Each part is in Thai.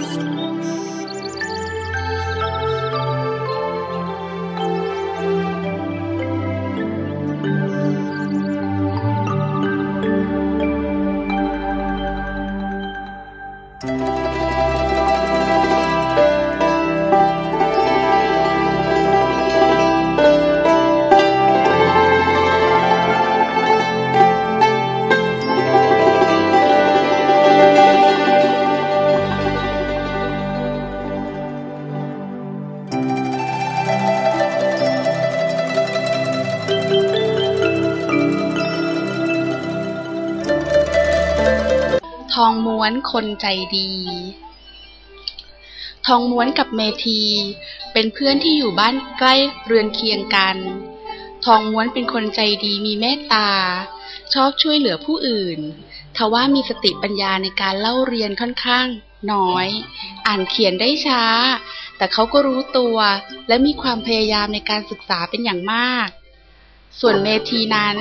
ทีท องม้วนคนใจดี ทองม้วนกับเมทีเป็นเพื่อนที่อยู่บ้านใกล้เรือนเคียงกัน ทองม้วนเป็นคนใจดีมีเมตตา ชอบช่วยเหลือผู้อื่น ทว่ามีสติปัญญาในการเล่าเรียนค่อนข้าง น้อย อ่านเขียนได้ช้า แต่เขาก็รู้ตัวและมีความพยายามในการศึกษาเป็นอย่างมากส่วนเมทีนั้น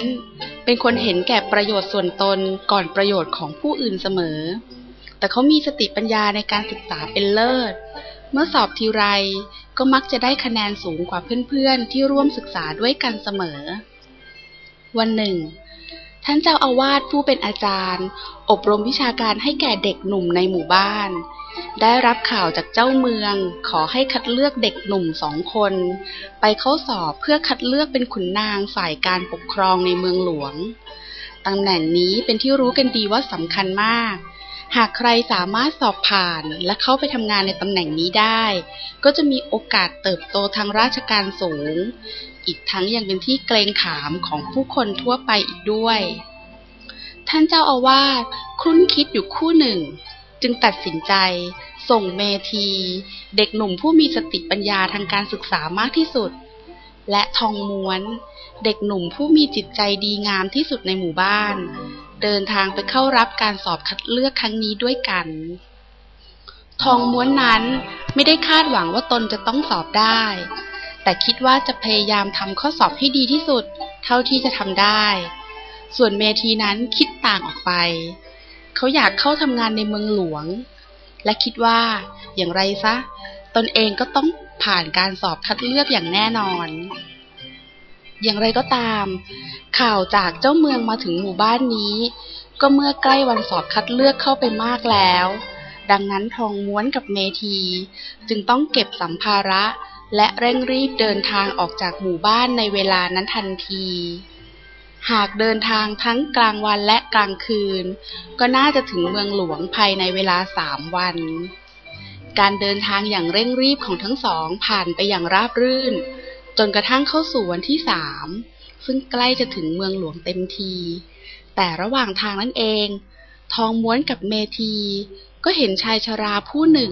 เป็นคนเห็นแก่ประโยชน์ส่วนตนก่อนประโยชน์ของผู้อื่นเสมอ แต่เขามีสติปัญญาในการศึกษาเป็นเลิศ เมื่อสอบทีไรก็มักจะได้คะแนนสูงกว่าเพื่อนๆ ที่ร่วมศึกษาด้วยกันเสมอ วันหนึ่ง ท่านเจ้าอาวาสผู้เป็นอาจารย์ อบรมวิชาการให้แก่เด็กหนุ่มในหมู่บ้าน ได้รับข่าวจากเจ้าเมือง ขอให้คัดเลือกเด็กหนุ่มสองคน ไปเข้าสอบเพื่อคัดเลือกเป็นขุนนางฝ่ายการปกครองในเมืองหลวงตำแหน่งนี้เป็นที่รู้กันดีว่าสำคัญมาก หากใครสามารถสอบผ่านและเข้าไปทำงานในตำแหน่งนี้ได้ ก็จะมีโอกาสเติบโตทางราชการสูง อีกทั้งยังเป็นที่เกรงขามของผู้คนทั่วไปอีกด้วย ท่านเจ้าอาวาสครุ่นคิดอยู่คู่หนึ่ง จึงตัดสินใจ ส่งเมทีเด็กหนุ่มผู้มีสติปัญญาทางการศึกษามากที่สุด และทองม้วน เด็กหนุ่มผู้มีจิตใจดีงามที่สุดในหมู่บ้าน เดินทางไปเข้ารับการสอบคัดเลือกครั้งนี้ด้วยกัน ทองม้วนนั้นไม่ได้คาดหวังว่าตนจะต้องสอบได้ แต่คิดว่าจะพยายามทำข้อสอบให้ดีที่สุด เท่าที่จะทำได้ ส่วนเมทีนั้นคิดต่างออกไป เขาอยากเข้าทำงานในเมืองหลวง และคิดว่าอย่างไรซะ ตนเองก็ต้องผ่านการสอบคัดเลือกอย่างแน่นอน อย่างไรก็ตาม ข่าวจากเจ้าเมืองมาถึงหมู่บ้านนี้ ก็เมื่อใกล้วันสอบคัดเลือกเข้าไปมากแล้ว ดังนั้นทองม้วนกับเมทีจึงต้องเก็บสัมภาระและเร่งรีบเดินทางออกจากหมู่บ้านในเวลานั้นทันที หากเดินทางทั้งกลางวันและกลางคืน ก็น่าจะถึงเมืองหลวงภายในเวลาสามวัน การเดินทางอย่างเร่งรีบของทั้งสองผ่านไปอย่างราบรื่น จนกระทั่งเข้าสู่วันที่สามซึ่งใกล้จะถึงเมืองหลวงเต็มที แต่ระหว่างทางนั่นเอง ทองม้วนกับเมที ก็เห็นชายชราผู้หนึ่ง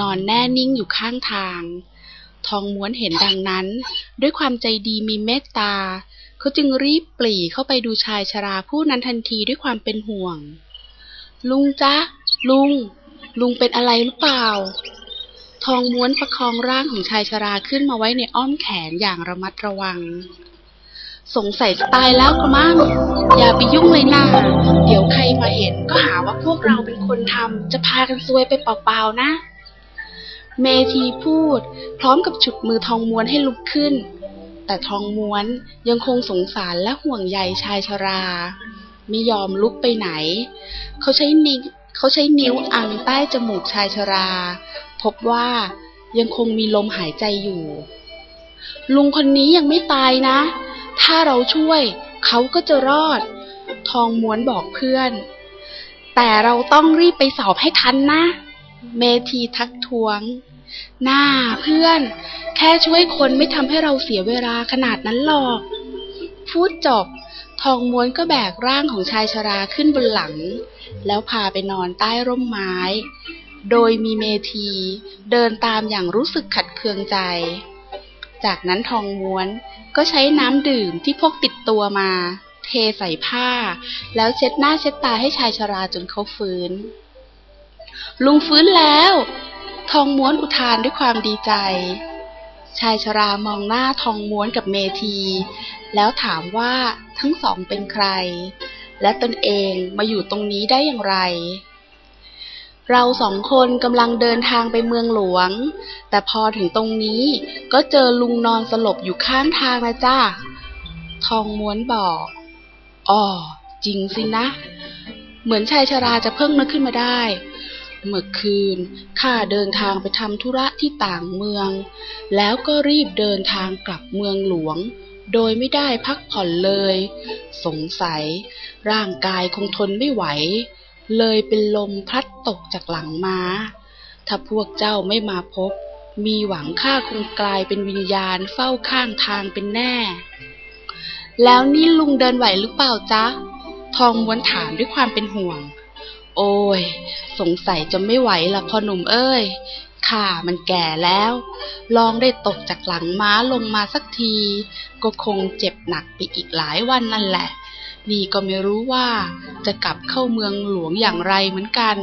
นอนแน่นิ่งอยู่ข้างทาง ทองม้วนเห็นดังนั้น ด้วยความใจดีมีเมตตา เขาจึงรีบปรีเข้าไปดูชายชราผู้นั้นทันทีด้วยความเป็นห่วง ลุงจ๊ะ ลุง ลุงเป็นอะไรหรือเปล่า ทองม้วนประคองร่างของชายชราขึ้นมาไว้ในอ้อมแขนอย่างระมัดระวัง สงสัยตายแล้วกระมัง อย่าไปยุ่งเลยนะเดี๋ยวใครมาเห็นก็หาว่าพวกเราเป็นคนทำจะพากันซวยไปเปล่าๆนะเมทีพูด พร้อมกับฉุดมือทองม้วนให้ลุกขึ้น แต่ทองม้วนยังคงสงสารและห่วงใยชายชรา ไม่ยอมลุกไปไหน เขาใช้นิ้วเขาใช้นิ้วอังใต้จมูกชายชรา พบว่ายังคงมีลมหายใจอยู่ ลุงคนนี้ยังไม่ตายนะ ถ้าเราช่วยเขาก็จะรอด ทองม้วนบอกเพื่อน แต่เราต้องรีบไปสอบให้ทันนะ เมทีทักท้วง หน้าเพื่อน แค่ช่วยคนไม่ทำให้เราเสียเวลาขนาดนั้นหรอก พูดจบ ทองม้วนก็แบกร่างของชายชราขึ้นบนหลัง แล้วพาไปนอนใต้ร่มไม้ โดยมีเมทีเดินตามอย่างรู้สึกขัดเคืองใจ จากนั้นทองม้วนก็ใช้น้ำดื่มที่พกติดตัวมา เทใส่ผ้า แล้วเช็ดหน้าเช็ดตาให้ชายชราจนเขาฟื้น ลุงฟื้นแล้ว ทองม้วนอุทานด้วยความดีใจ ชายชรามองหน้าทองม้วนกับเมที แล้วถามว่าทั้งสองเป็นใคร และตนเองมาอยู่ตรงนี้ได้อย่างไร เราสองคนกำลังเดินทางไปเมืองหลวง แต่พอถึงตรงนี้ก็เจอลุงนอนสลบอยู่ข้างทางนะจ้าทองม้วนบอกอ๋อจริงสินะ เหมือนชายชราจะเพิ่งนึกขึ้นมาได้ เมื่อคืนข้าเดินทางไปทำธุระที่ต่างเมือง แล้วก็รีบเดินทางกลับเมืองหลวง โดยไม่ได้พักผ่อนเลย สงสัย ร่างกายคงทนไม่ไหว เลยเป็นลมพลัดตกจากหลังมา้า ถ้าพวกเจ้าไม่มาพบ มีหวังข้าคงกลายเป็นวิญญาณเฝ้าข้างทางเป็นแน่ แล้วนี่ลุงเดินไหวหรือเปล่าจ๊ะ ทองม้วนถามด้วยความเป็นห่วง โอ้ย สงสัยจะไม่ไหวละพ่อหนุ่มเอ้ย ข้ามันแก่แล้ว ลองได้ตกจากหลังม้าลงมาสักที ก็คงเจ็บหนักไปอีกหลายวันนั่นแหละ นี่ก็ไม่รู้ว่าจะกลับเข้าเมืองหลวงอย่างไรเหมือนกัน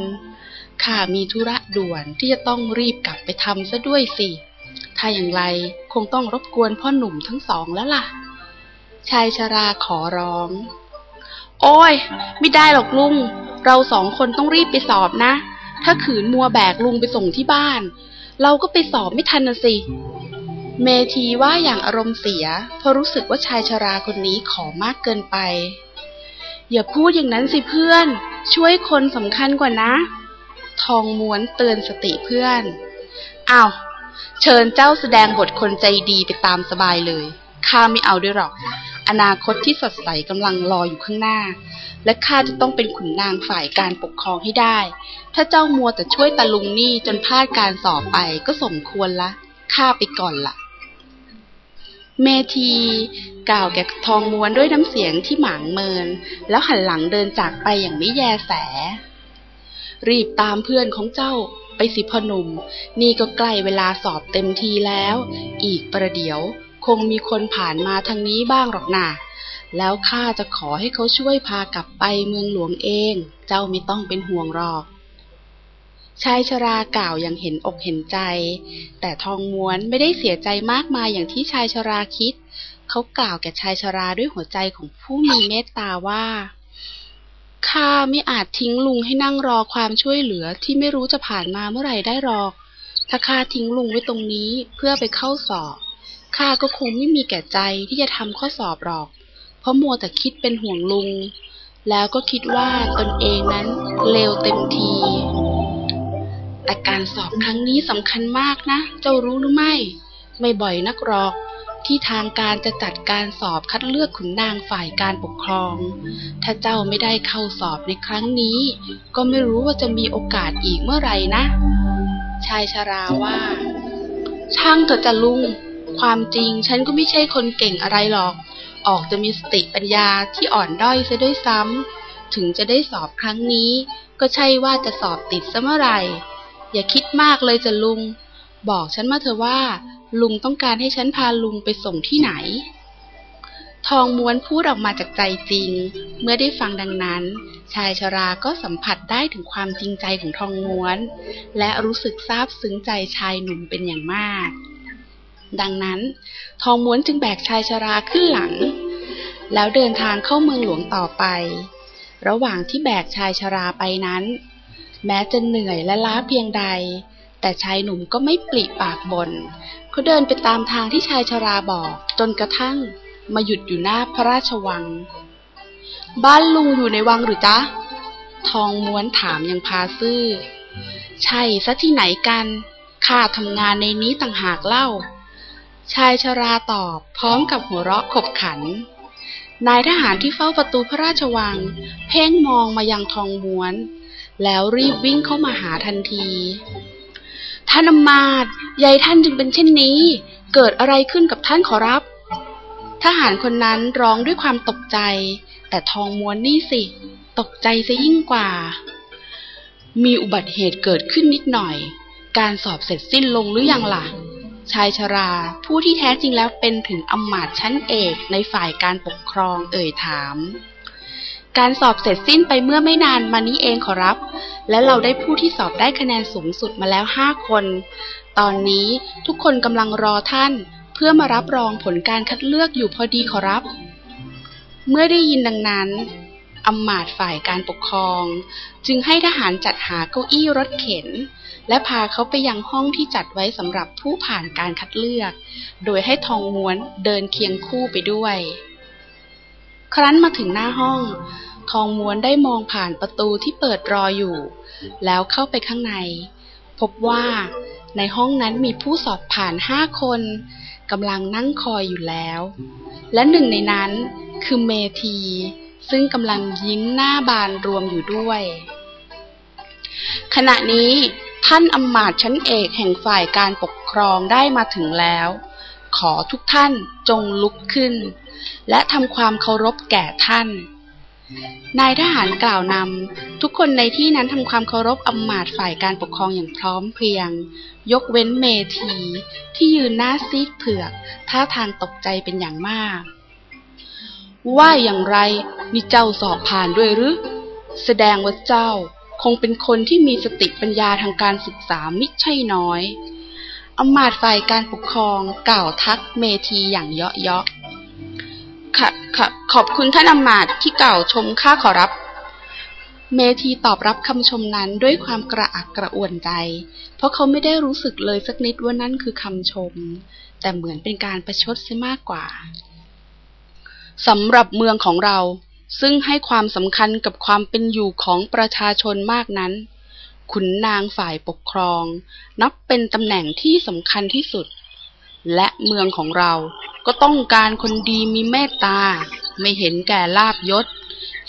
ข้ามีธุระด่วนที่จะต้องรีบกลับไปทำซะด้วยสิ ถ้าอย่างไรคงต้องรบกวนพ่อหนุ่มทั้งสองแล้วล่ะ ชายชราขอร้อง โอ้ย ไม่ได้หรอกลุง เราสองคนต้องรีบไปสอบนะ ถ้าขืนมัวแบกลุงไปส่งที่บ้าน เราก็ไปสอบไม่ทันนะสิ เมทีว่าอย่างอารมณ์เสีย เพราะรู้สึกว่าชายชราคนนี้ขอมากเกินไป อย่าพูดอย่างนั้นสิเพื่อน ช่วยคนสำคัญกว่านะ ทองม้วนเตือนสติเพื่อนอ้าวเชิญเจ้าแสดงบทคนใจดีไปตามสบายเลย ข้าไม่เอาด้วยหรอก อนาคตที่สดใสกำลังรออยู่ข้างหน้า และข้าจะต้องเป็นขุนนางฝ่ายการปกครองให้ได้ ถ้าเจ้ามัวแต่ช่วยตาลุงนี่จนพลาดการสอบไปก็สมควรละข้าไปก่อนละเมทีกล่าวแก่ทองม้วนด้วยน้ำเสียงที่หมางเมิน แล้วหันหลังเดินจากไปอย่างไม่แยแส รีบตามเพื่อนของเจ้าไปสิพอหนุ่ม นี่ก็ใกล้เวลาสอบเต็มทีแล้ว อีกประเดี๋ยว คงมีคนผ่านมาทางนี้บ้างหรอกนะแล้วข้าจะขอให้เขาช่วยพากลับไปเมืองหลวงเอง เจ้าไม่ต้องเป็นห่วงหรอก ชายชรากล่าวอย่างเห็นอกเห็นใจ แต่ทองม้วนไม่ได้เสียใจมากมายอย่างที่ชายชราคิด เขากล่าวแก่ชายชราด้วยหัวใจของผู้มีเมตตาว่าข้าไม่อาจทิ้งลุงให้นั่งรอความช่วยเหลือที่ไม่รู้จะผ่านมาเมื่อไหร่ได้หรอก ถ้าข้าทิ้งลุงไว้ตรงนี้เพื่อไปเข้าสอบ ข้าก็คงไม่มีแก่ใจที่จะทำข้อสอบหรอก เพราะมัวแต่คิดเป็นห่วงลุง แล้วก็คิดว่าตนเองนั้นเลวเต็มที แต่การสอบครั้งนี้สำคัญมากนะ เจ้ารู้หรือไม่ ไม่บ่อยนักหรอกที่ทางการจะจัดการสอบคัดเลือกขุนนางฝ่ายการปกครอง ถ้าเจ้าไม่ได้เข้าสอบในครั้งนี้ ก็ไม่รู้ว่าจะมีโอกาสอีกเมื่อไหร่นะ ชายชราว่า ช่างเถอะจ้ะลุง ความจริงฉันก็ไม่ใช่คนเก่งอะไรหรอก ออกจะมีสติปัญญาที่อ่อนด้อยเสียด้วยซ้ำ ถึงจะได้สอบครั้งนี้ ก็ใช่ว่าจะสอบติดซะเมื่อไหร่ อย่าคิดมากเลยจะลุง บอกฉันมาเถอะว่า ลุงต้องการให้ฉันพาลุงไปส่งที่ไหน ทองม้วนพูดออกมาจากใจจริง เมื่อได้ฟังดังนั้น ชายชราก็สัมผัสได้ถึงความจริงใจของทองม้วน และรู้สึกซาบซึ้งใจชายหนุ่มเป็นอย่างมาก ดังนั้น ทองม้วนจึงแบกชายชราขึ้นหลัง แล้วเดินทางเข้าเมืองหลวงต่อไป ระหว่างที่แบกชายชราไปนั้น แม้จะเหนื่อยและล้าเพียงใด แต่ชายหนุ่มก็ไม่ปลิปากบน่นเขาเดินไปตามทางที่ชายชราบอกจนกระทั่งมาหยุดอยู่หน้าพระราชวัง บ้านลุงอยู่ในวังหรือจ๊ะ ทองม้วนถามยังพาซื่อ ใช่ซะที่ไหนกัน ข้าทำงานในนี้ต่างหากเล่า ชายชราตอบพร้อมกับหัวเราะขบขัน นายทหารที่เฝ้าประตูพระราชวัง เพ่งมองมายังทองม้วน แล้วรีบวิ่งเข้ามาหาทันทีท่านอมาตยายท่านจึงเป็นเช่นนี้ เกิดอะไรขึ้นกับท่านขอรับ ทหารคนนั้นร้องด้วยความตกใจ แต่ทองม้วนนี่สิ ตกใจซะยิ่งกว่า มีอุบัติเหตุเกิดขึ้นนิดหน่อย การสอบเสร็จสิ้นลงหรือยังล่ะ ชายชรา ผู้ที่แท้จริงแล้วเป็นถึงอำมาตย์ชั้นเอกในฝ่ายการปกครองเอ่ยถาม การสอบเสร็จสิ้นไปเมื่อไม่นานมานี้เองขอรับ และเราได้ผู้ที่สอบได้คะแนนสูงสุดมาแล้วห้าคน ตอนนี้ทุกคนกำลังรอท่าน เพื่อมารับรองผลการคัดเลือกอยู่พอดีขอรับ เมื่อได้ยินดังนั้น อำมาตย์ฝ่ายการปกครอง จึงให้ทหารจัดหาเก้าอี้รถเข็น และพาเขาไปยังห้องที่จัดไว้สำหรับผู้ผ่านการคัดเลือก โดยให้ทองม้วนเดินเคียงคู่ไปด้วย ครั้นมาถึงหน้าห้อง ทองม้วนได้มองผ่านประตูที่เปิดรออยู่ แล้วเข้าไปข้างใน พบว่าในห้องนั้นมีผู้สอบผ่านห้าคนกำลังนั่งคอยอยู่แล้ว และหนึ่งในนั้นคือเมที ซึ่งกำลังยิ้มหน้าบานรวมอยู่ด้วย ขณะนี้ท่านอำมาตย์ชั้นเอกแห่งฝ่ายการปกครองได้มาถึงแล้ว ขอทุกท่านจงลุกขึ้น และทำความเคารพแก่ท่าน นายทหารกล่าวนำทุกคนในที่นั้นทำความเคารพอำมาตย์ฝ่ายการปกครองอย่างพร้อมเพรียง ยกเว้นเมทีที่ยืนหน้าซีดเผือก ท่าทางตกใจเป็นอย่างมาก ว่าอย่างไรนี่เจ้าสอบผ่านด้วยหรือ แสดงว่าเจ้าคงเป็นคนที่มีสติปัญญาทางการศึกษามิใช่น้อยอมาตย์ฝ่ายการปกครองกล่าวทักเมทีอย่างเยาะเยาะค่ะค่ะขอบคุณท่านอมาตย์ที่กล่าวชมข้าขอรับ เมทีตอบรับคำชมนั้นด้วยความกระอักกระอ่วนใจ เพราะเขาไม่ได้รู้สึกเลยสักนิดว่านั่นคือคำชม แต่เหมือนเป็นการประชดเสียมากกว่า สำหรับเมืองของเรา ซึ่งให้ความสำคัญกับความเป็นอยู่ของประชาชนมากนั้น ขุนนางฝ่ายปกครอง นับเป็นตำแหน่งที่สำคัญที่สุด และเมืองของเราก็ต้องการคนดีมีเมตตา ไม่เห็นแก่ลาบยศ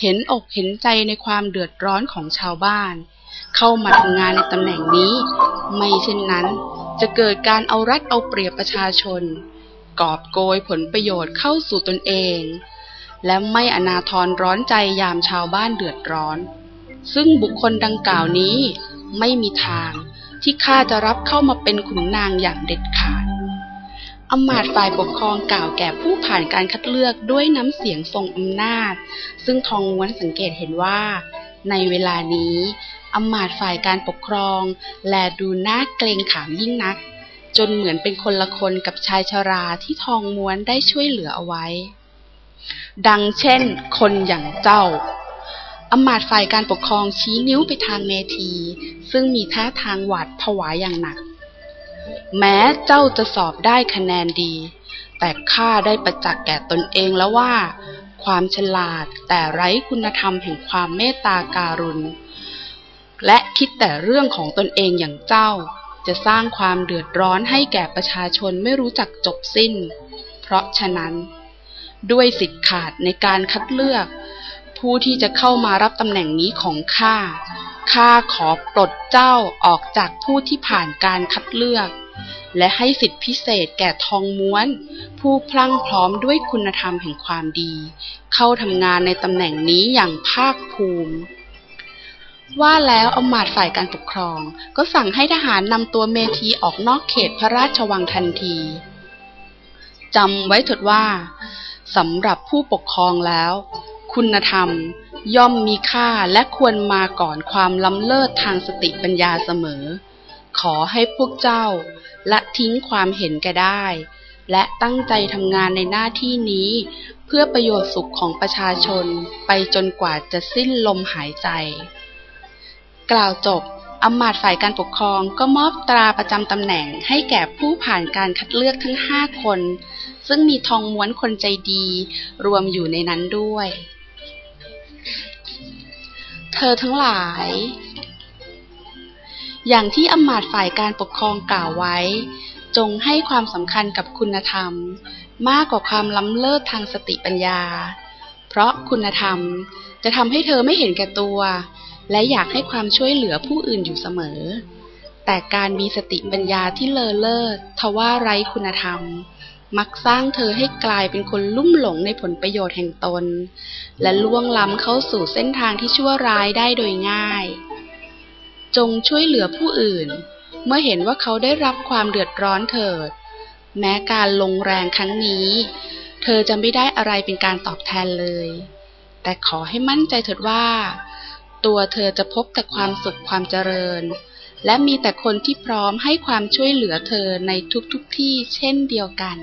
เห็นอกเห็นใจในความเดือดร้อนของชาวบ้าน เข้ามาทำงานในตำแหน่งนี้ ไม่เช่นนั้นจะเกิดการเอารัดเอาเปรียบประชาชน กอบโกยผลประโยชน์เข้าสู่ตนเอง และไม่อนาทรร้อนใจยามชาวบ้านเดือดร้อน ซึ่งบุคคลดังกล่าวนี้ไม่มีทางที่ข้าจะรับเข้ามาเป็นขุนนางอย่างเด็ดขาดอมาตย์ฝ่ายปกครองกล่าวแก่ผู้ผ่านการคัดเลือกด้วยน้ำเสียงทรงอำนาจ ซึ่งทองม้วนสังเกตเห็นว่า ในเวลานี้อมาตย์ฝ่ายการปกครอง แลดูน่าเกรงขามยิ่งนัก จนเหมือนเป็นคนละคนกับชายชราที่ทองม้วนได้ช่วยเหลือเอาไว้ ดังเช่น คนอย่างเจ้าอำมาตย์ฝ่ายการปกครองชี้นิ้วไปทางเมทีซึ่งมีท่าทางหวาดผวาอย่างหนัก แม้เจ้าจะสอบได้คะแนนดี แต่ข้าได้ประจักษ์แก่ตนเองแล้วว่า ความฉลาดแต่ไร้คุณธรรมแห่งความเมตตาการุณ และคิดแต่เรื่องของตนเองอย่างเจ้า จะสร้างความเดือดร้อนให้แก่ประชาชนไม่รู้จักจบสิ้น เพราะฉะนั้น ด้วยสิทธิ์ขาดในการคัดเลือก ผู้ที่จะเข้ามารับตำแหน่งนี้ของข้าข้าขอปลดเจ้าออกจากผู้ที่ผ่านการคัดเลือก และให้สิทธิพิเศษแก่ทองม้วน ผู้พลั่งพร้อมด้วยคุณธรรมแห่งความดี เข้าทำงานในตำแหน่งนี้อย่างภาคภูมิ ว่าแล้วอมาตย์ฝ่ายการปกครอง ก็สั่งให้ทหารนำตัวเมธีออกนอกเขตพระราชวังทันทีจำไว้เถิดว่าสำหรับผู้ปกครองแล้ว คุณธรรมย่อมมีค่าและควรมาก่อนความล้ำเลิศทางสติปัญญาเสมอ ขอให้พวกเจ้าละทิ้งความเห็นแก่ได้ และตั้งใจทำงานในหน้าที่นี้ เพื่อประโยชน์สุขของประชาชนไปจนกว่าจะสิ้นลมหายใจ กล่าวจบอำมาตย์ฝ่ายการปกครองก็มอบตราประจำตำแหน่งให้แก่ผู้ผ่านการคัดเลือกทั้งห้าคน ซึ่งมีทองม้วนคนใจดี รวมอยู่ในนั้นด้วย เธอทั้งหลาย อย่างที่อำมาตย์ฝ่ายการปกครองกล่าวไว้ จงให้ความสำคัญกับคุณธรรม มากกว่าความล้ำเลิศทางสติปัญญา เพราะคุณธรรมจะทำให้เธอไม่เห็นแก่ตัว และอยากให้ความช่วยเหลือผู้อื่นอยู่เสมอ แต่การมีสติปัญญาที่เลอเลิศทว่าไร้คุณธรรม มักสร้างเธอให้กลายเป็นคนลุ่มหลงในผลประโยชน์แห่งตน และล่วงล้ำเข้าสู่เส้นทางที่ชั่วร้ายได้โดยง่าย จงช่วยเหลือผู้อื่น เมื่อเห็นว่าเขาได้รับความเดือดร้อนเถิด แม้การลงแรงครั้งนี้ เธอจะไม่ได้อะไรเป็นการตอบแทนเลย แต่ขอให้มั่นใจเถิดว่า ตัวเธอจะพบแต่ความสุขความเจริญ และมีแต่คนที่พร้อมให้ความช่วยเหลือเธอในทุกๆทที่เช่นเดียวกัน